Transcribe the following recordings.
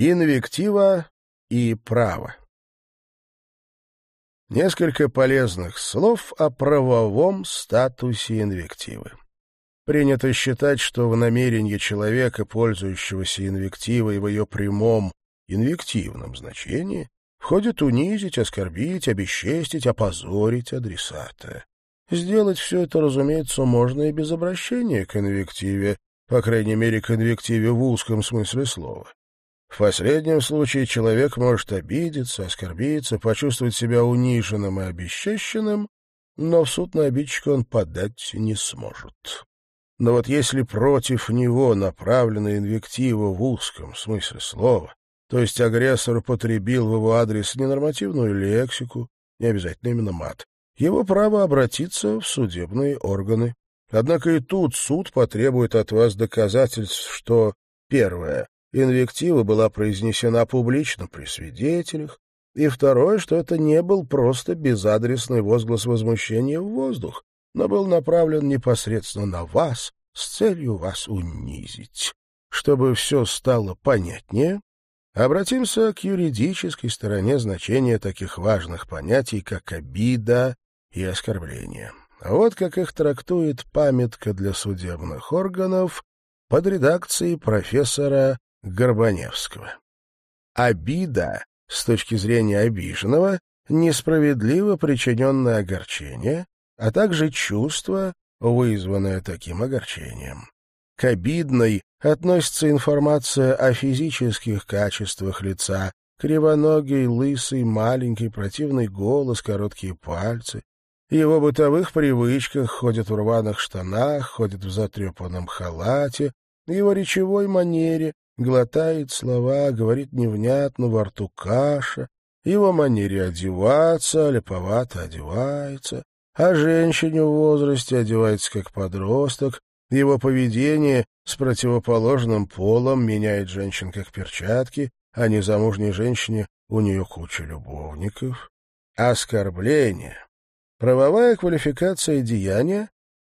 Инвектива и право. Несколько полезных слов о правовом статусе инвективы. Принято считать, что в намерении человека, пользующегося инвективой в ее прямом инвективном значении, входит унизить, оскорбить, обесчестить, опозорить адресата. Сделать все это, разумеется, можно и без обращения к инвективе, по крайней мере, к инвективе в узком смысле слова. В последнем случае человек может обидеться, оскорбиться, почувствовать себя униженным и обесчещенным, но в суд на обидчика он подать не сможет. Но вот если против него направлена инвектива в узком смысле слова, то есть агрессор употребил в его адрес ненормативную лексику, не обязательно именно мат, его право обратиться в судебные органы. Однако и тут суд потребует от вас доказательств, что, первое, Инвектива была произнесена публично при свидетелях, и второе, что это не был просто безадресный возглас возмущения в воздух, но был направлен непосредственно на вас с целью вас унизить. Чтобы все стало понятнее, обратимся к юридической стороне значения таких важных понятий, как обида и оскорбление. Вот как их трактует памятка для судебных органов под редакцией профессора Горбаневского. Обида, с точки зрения обиженного, несправедливо причиненное огорчение, а также чувство, вызванное таким огорчением. К обидной относится информация о физических качествах лица, кривоногий, лысый, маленький, противный голос, короткие пальцы. Его бытовых привычках ходит в рваных штанах, ходит в затрепанном халате, его речевой манере, глотает слова, говорит невнятно, во рту каша, его манере одеваться, леповато одевается, а женщине в возрасте одевается как подросток, его поведение с противоположным полом меняет женщин как перчатки, а незамужней женщине у нее куча любовников. Оскорбление. Правовая квалификация деяния,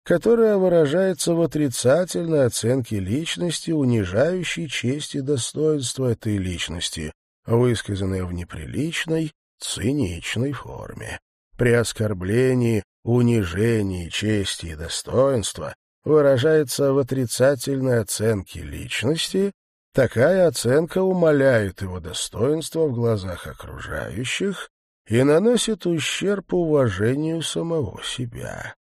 которая выражается в отрицательной оценке личности, унижающей честь и достоинство этой личности, высказанная в неприличной, циничной форме. При оскорблении, унижении чести и достоинства выражается в отрицательной оценке личности, такая оценка умаляет его достоинство в глазах окружающих и наносит ущерб уважению самого себя.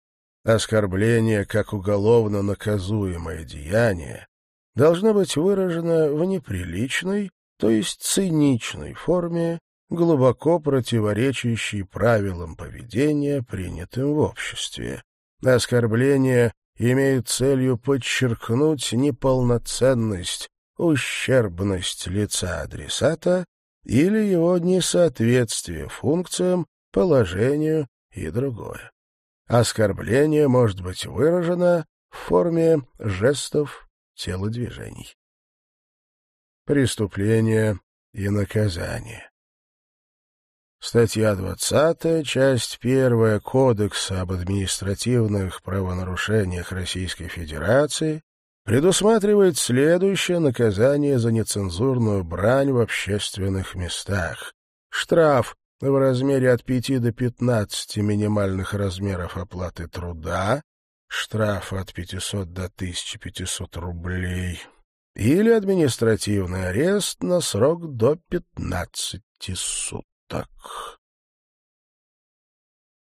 Оскорбление как уголовно наказуемое деяние должно быть выражено в неприличной, то есть циничной форме, глубоко противоречащей правилам поведения, принятым в обществе. Оскорбление имеет целью подчеркнуть неполноценность, ущербность лица адресата или его несоответствие функциям, положению и другое. Оскорбление может быть выражено в форме жестов телодвижений. Преступление и наказание. Статья 20, часть 1 Кодекса об административных правонарушениях Российской Федерации предусматривает следующее наказание за нецензурную брань в общественных местах. Штраф в размере от 5 до 15 минимальных размеров оплаты труда, штраф от 500 до 1500 рублей или административный арест на срок до 15 суток.